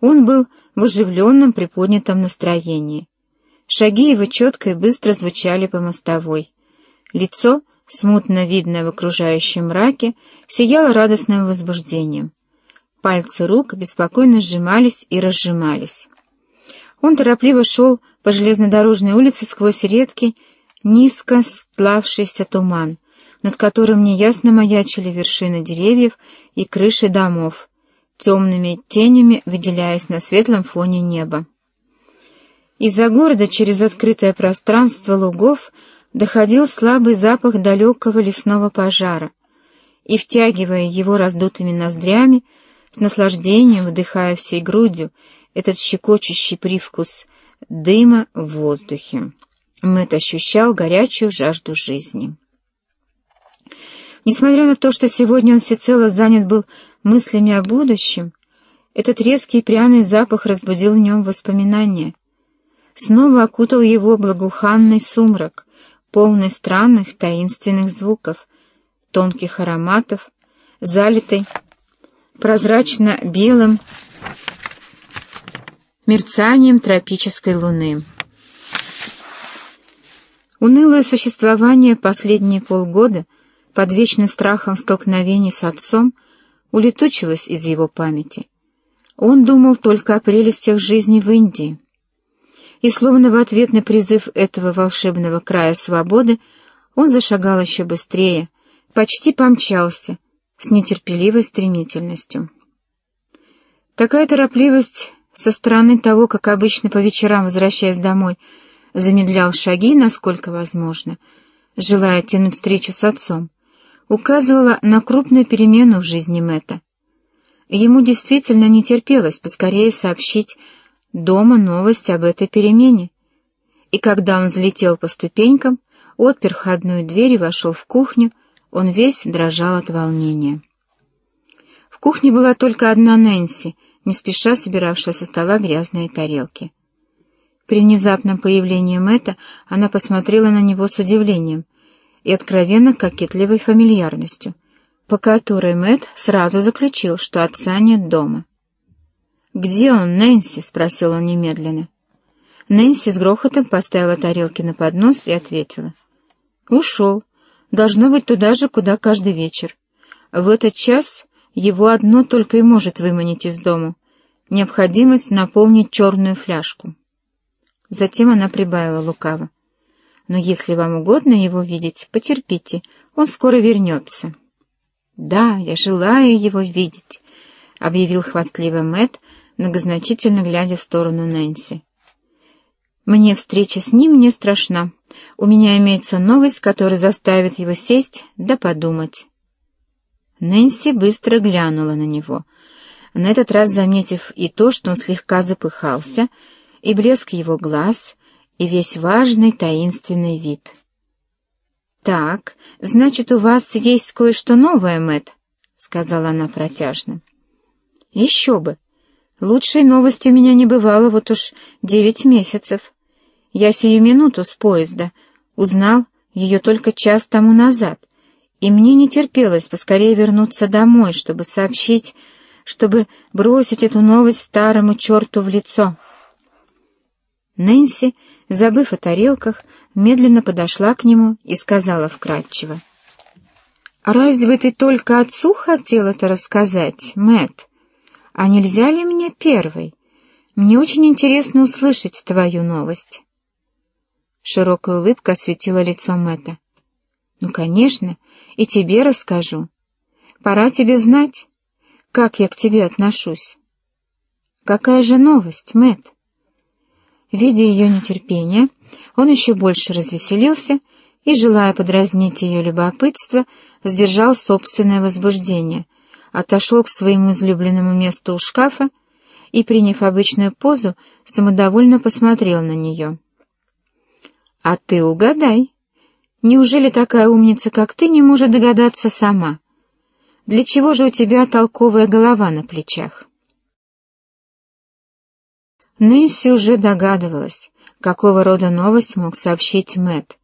Он был в оживленном приподнятом настроении. Шаги его четко и быстро звучали по мостовой. Лицо, смутно видное в окружающем мраке, сияло радостным возбуждением. Пальцы рук беспокойно сжимались и разжимались. Он торопливо шел по железнодорожной улице сквозь редкий, низко стлавшийся туман, над которым неясно маячили вершины деревьев и крыши домов, темными тенями выделяясь на светлом фоне неба. Из-за города через открытое пространство лугов доходил слабый запах далекого лесного пожара, и, втягивая его раздутыми ноздрями, с наслаждением вдыхая всей грудью этот щекочущий привкус дыма в воздухе. Мэтт ощущал горячую жажду жизни. Несмотря на то, что сегодня он всецело занят был мыслями о будущем, этот резкий пряный запах разбудил в нем воспоминания. Снова окутал его благоуханный сумрак, полный странных таинственных звуков, тонких ароматов, залитой прозрачно-белым мерцанием тропической луны. Унылое существование последние полгода под вечным страхом столкновений с отцом улетучилось из его памяти. Он думал только о прелестях жизни в Индии. И словно в ответ на призыв этого волшебного края свободы он зашагал еще быстрее, почти помчался, с нетерпеливой стремительностью. Такая торопливость со стороны того, как обычно по вечерам, возвращаясь домой, замедлял шаги, насколько возможно, желая тянуть встречу с отцом, указывала на крупную перемену в жизни Мэтта. Ему действительно не терпелось поскорее сообщить дома новость об этой перемене. И когда он взлетел по ступенькам, отпер входную дверь и вошел в кухню, он весь дрожал от волнения. В кухне была только одна Нэнси, не спеша собиравшая со стола грязные тарелки. При внезапном появлении Мэтта она посмотрела на него с удивлением и откровенно кокетливой фамильярностью, по которой Мэтт сразу заключил, что отца нет дома. «Где он, Нэнси?» — спросил он немедленно. Нэнси с грохотом поставила тарелки на поднос и ответила. «Ушел. Должно быть туда же, куда каждый вечер. В этот час его одно только и может выманить из дому — необходимость наполнить черную фляжку». Затем она прибавила лукаво. «Но если вам угодно его видеть, потерпите, он скоро вернется». «Да, я желаю его видеть», — объявил хвастливый Мэтт, многозначительно глядя в сторону Нэнси. «Мне встреча с ним не страшна. У меня имеется новость, которая заставит его сесть да подумать». Нэнси быстро глянула на него, на этот раз заметив и то, что он слегка запыхался, — и блеск его глаз, и весь важный таинственный вид. «Так, значит, у вас есть кое-что новое, Мэтт», — сказала она протяжно. «Еще бы! Лучшей новости у меня не бывало вот уж девять месяцев. Я сию минуту с поезда узнал ее только час тому назад, и мне не терпелось поскорее вернуться домой, чтобы сообщить, чтобы бросить эту новость старому черту в лицо». Нэнси, забыв о тарелках, медленно подошла к нему и сказала вкратчиво. «Разве ты только отцу хотел это рассказать, Мэт? А нельзя ли мне первой? Мне очень интересно услышать твою новость». Широкая улыбка осветила лицо Мэтта. «Ну, конечно, и тебе расскажу. Пора тебе знать, как я к тебе отношусь». «Какая же новость, Мэтт?» Видя ее нетерпение, он еще больше развеселился и, желая подразнить ее любопытство, сдержал собственное возбуждение, отошел к своему излюбленному месту у шкафа и, приняв обычную позу, самодовольно посмотрел на нее. «А ты угадай. Неужели такая умница, как ты, не может догадаться сама? Для чего же у тебя толковая голова на плечах?» Нэнси уже догадывалась, какого рода новость мог сообщить Мэт,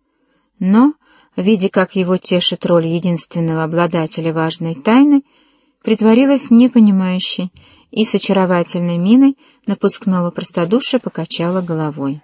но, видя, как его тешит роль единственного обладателя важной тайны, притворилась непонимающей и с очаровательной миной напускного простодушия покачала головой.